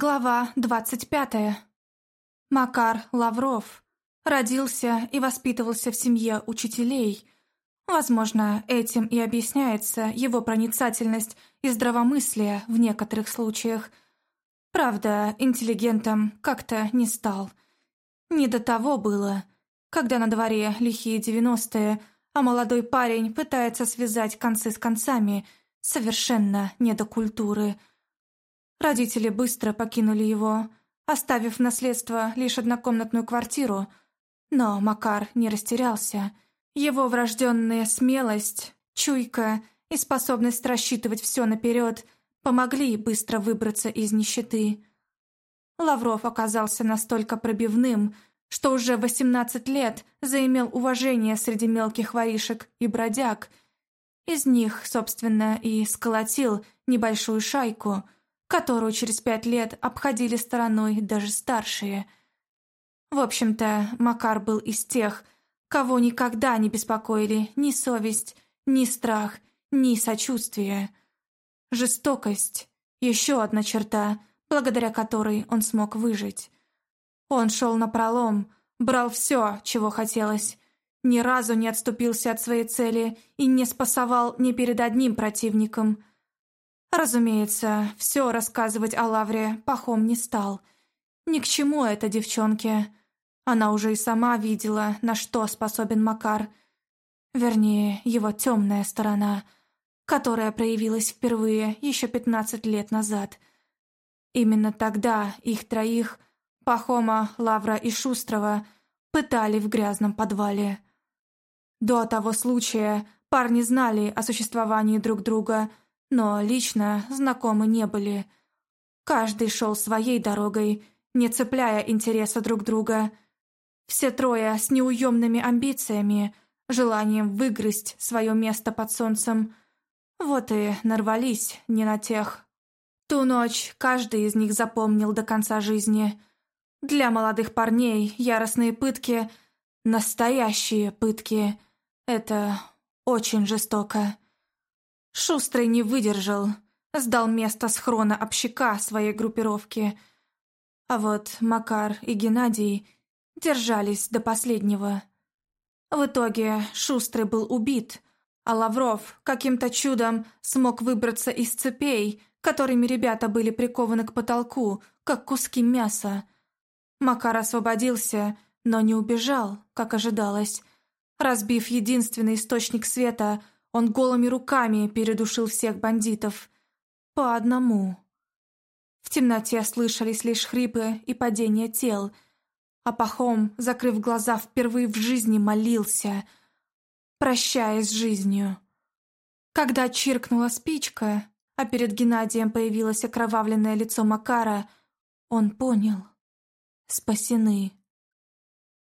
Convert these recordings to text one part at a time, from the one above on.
Глава двадцать пятая. Макар Лавров родился и воспитывался в семье учителей. Возможно, этим и объясняется его проницательность и здравомыслие в некоторых случаях. Правда, интеллигентом как-то не стал. Не до того было, когда на дворе лихие девяностые, а молодой парень пытается связать концы с концами, совершенно не до культуры – Родители быстро покинули его, оставив в наследство лишь однокомнатную квартиру. Но Макар не растерялся. Его врожденная смелость, чуйка и способность рассчитывать все наперед помогли быстро выбраться из нищеты. Лавров оказался настолько пробивным, что уже в 18 лет заимел уважение среди мелких воришек и бродяг. Из них, собственно, и сколотил небольшую шайку – которую через пять лет обходили стороной даже старшие. В общем-то, Макар был из тех, кого никогда не беспокоили ни совесть, ни страх, ни сочувствие. Жестокость — еще одна черта, благодаря которой он смог выжить. Он шел напролом, брал все, чего хотелось, ни разу не отступился от своей цели и не спасовал ни перед одним противником — Разумеется, все рассказывать о Лавре Пахом не стал. Ни к чему это девчонке. Она уже и сама видела, на что способен Макар. Вернее, его темная сторона, которая проявилась впервые еще пятнадцать лет назад. Именно тогда их троих, Пахома, Лавра и Шустрова, пытали в грязном подвале. До того случая парни знали о существовании друг друга – но лично знакомы не были. Каждый шел своей дорогой, не цепляя интереса друг друга. Все трое с неуемными амбициями, желанием выгрызть свое место под солнцем. Вот и нарвались не на тех. Ту ночь каждый из них запомнил до конца жизни. Для молодых парней яростные пытки, настоящие пытки, это очень жестоко. Шустрый не выдержал, сдал место схрона общака своей группировки. А вот Макар и Геннадий держались до последнего. В итоге Шустрый был убит, а Лавров каким-то чудом смог выбраться из цепей, которыми ребята были прикованы к потолку, как куски мяса. Макар освободился, но не убежал, как ожидалось. Разбив единственный источник света – он голыми руками передушил всех бандитов. По одному. В темноте слышались лишь хрипы и падение тел, а Пахом, закрыв глаза, впервые в жизни молился, прощаясь с жизнью. Когда чиркнула спичка, а перед Геннадием появилось окровавленное лицо Макара, он понял. Спасены.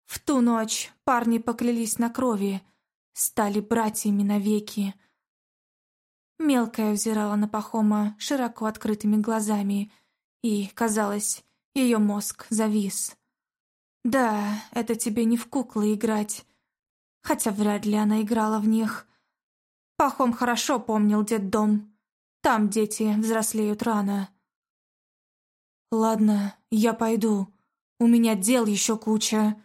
В ту ночь парни поклялись на крови — стали братьями навеки. Мелкая взирала на Пахома широко открытыми глазами, и, казалось, ее мозг завис. Да, это тебе не в куклы играть, хотя вряд ли она играла в них. Пахом хорошо помнил детдом. Там дети взрослеют рано. «Ладно, я пойду. У меня дел еще куча.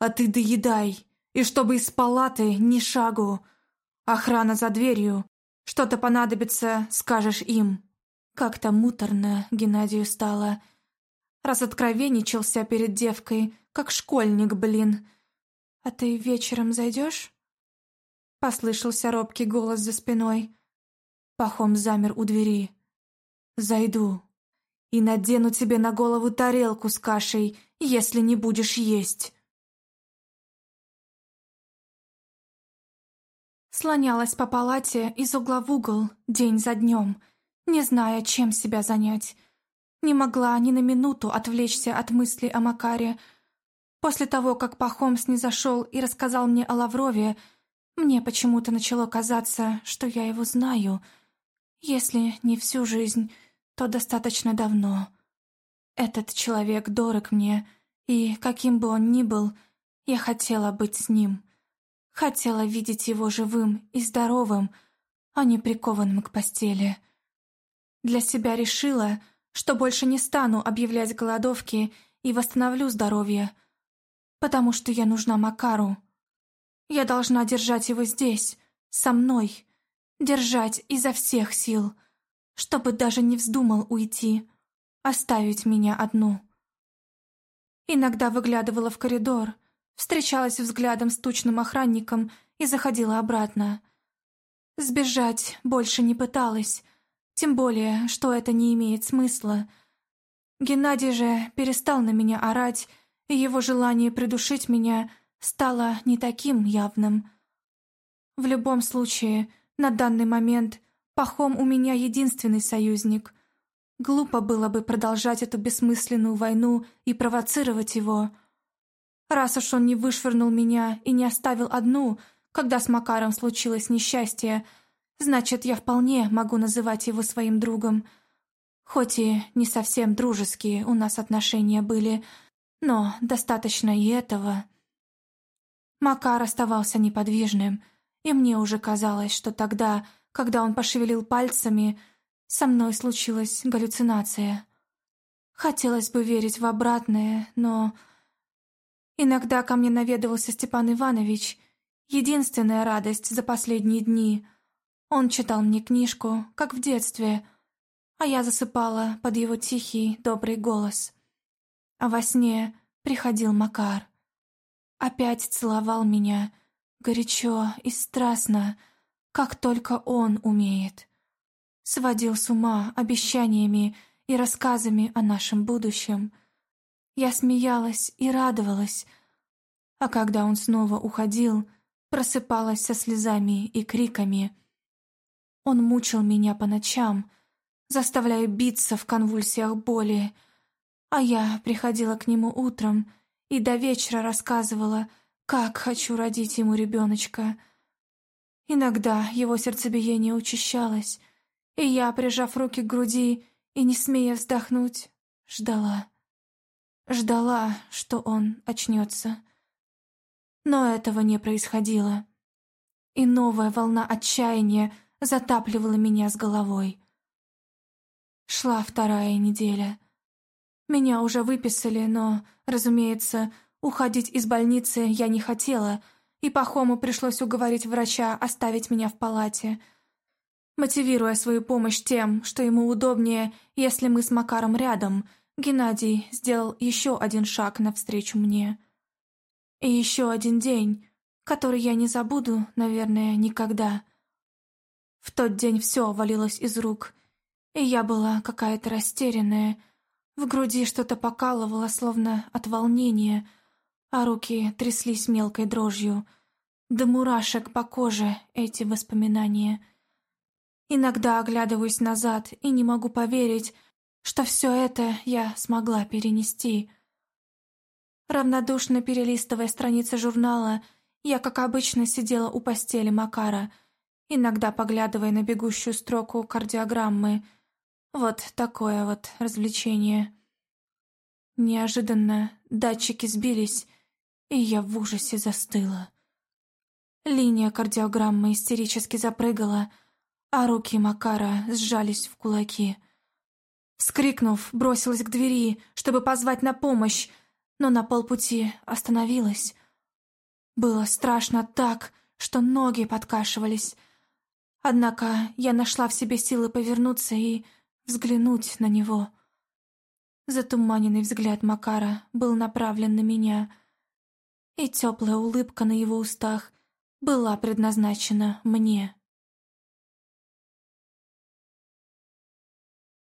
А ты доедай и чтобы из палаты ни шагу. Охрана за дверью. Что-то понадобится, скажешь им». Как-то муторно Геннадию стало. Разоткровенничался перед девкой, как школьник, блин. «А ты вечером зайдешь?» Послышался робкий голос за спиной. Пахом замер у двери. «Зайду. И надену тебе на голову тарелку с кашей, если не будешь есть». Слонялась по палате из угла в угол, день за днем, не зная, чем себя занять. Не могла ни на минуту отвлечься от мыслей о Макаре. После того, как Пахом снизошел и рассказал мне о Лаврове, мне почему-то начало казаться, что я его знаю. Если не всю жизнь, то достаточно давно. Этот человек дорог мне, и, каким бы он ни был, я хотела быть с ним. Хотела видеть его живым и здоровым, а не прикованным к постели. Для себя решила, что больше не стану объявлять голодовки и восстановлю здоровье, потому что я нужна Макару. Я должна держать его здесь, со мной, держать изо всех сил, чтобы даже не вздумал уйти, оставить меня одну. Иногда выглядывала в коридор, встречалась взглядом с тучным охранником и заходила обратно. Сбежать больше не пыталась, тем более, что это не имеет смысла. Геннадий же перестал на меня орать, и его желание придушить меня стало не таким явным. В любом случае, на данный момент Пахом у меня единственный союзник. Глупо было бы продолжать эту бессмысленную войну и провоцировать его. Раз уж он не вышвырнул меня и не оставил одну, когда с Макаром случилось несчастье, значит, я вполне могу называть его своим другом. Хоть и не совсем дружеские у нас отношения были, но достаточно и этого. Макар оставался неподвижным, и мне уже казалось, что тогда, когда он пошевелил пальцами, со мной случилась галлюцинация. Хотелось бы верить в обратное, но... Иногда ко мне наведывался Степан Иванович. Единственная радость за последние дни. Он читал мне книжку, как в детстве, а я засыпала под его тихий, добрый голос. А во сне приходил Макар. Опять целовал меня, горячо и страстно, как только он умеет. Сводил с ума обещаниями и рассказами о нашем будущем — я смеялась и радовалась, а когда он снова уходил, просыпалась со слезами и криками. Он мучил меня по ночам, заставляя биться в конвульсиях боли, а я приходила к нему утром и до вечера рассказывала, как хочу родить ему ребеночка. Иногда его сердцебиение учащалось, и я, прижав руки к груди и не смея вздохнуть, ждала. Ждала, что он очнется. Но этого не происходило. И новая волна отчаяния затапливала меня с головой. Шла вторая неделя. Меня уже выписали, но, разумеется, уходить из больницы я не хотела, и Пахому пришлось уговорить врача оставить меня в палате, мотивируя свою помощь тем, что ему удобнее, если мы с Макаром рядом — Геннадий сделал еще один шаг навстречу мне. И еще один день, который я не забуду, наверное, никогда. В тот день все валилось из рук, и я была какая-то растерянная. В груди что-то покалывало, словно от волнения, а руки тряслись мелкой дрожью. До мурашек по коже эти воспоминания. Иногда оглядываюсь назад и не могу поверить, что все это я смогла перенести. Равнодушно перелистывая страницы журнала, я, как обычно, сидела у постели Макара, иногда поглядывая на бегущую строку кардиограммы. Вот такое вот развлечение. Неожиданно датчики сбились, и я в ужасе застыла. Линия кардиограммы истерически запрыгала, а руки Макара сжались в кулаки — Вскрикнув, бросилась к двери, чтобы позвать на помощь, но на полпути остановилась. Было страшно так, что ноги подкашивались. Однако я нашла в себе силы повернуться и взглянуть на него. Затуманенный взгляд Макара был направлен на меня, и теплая улыбка на его устах была предназначена мне.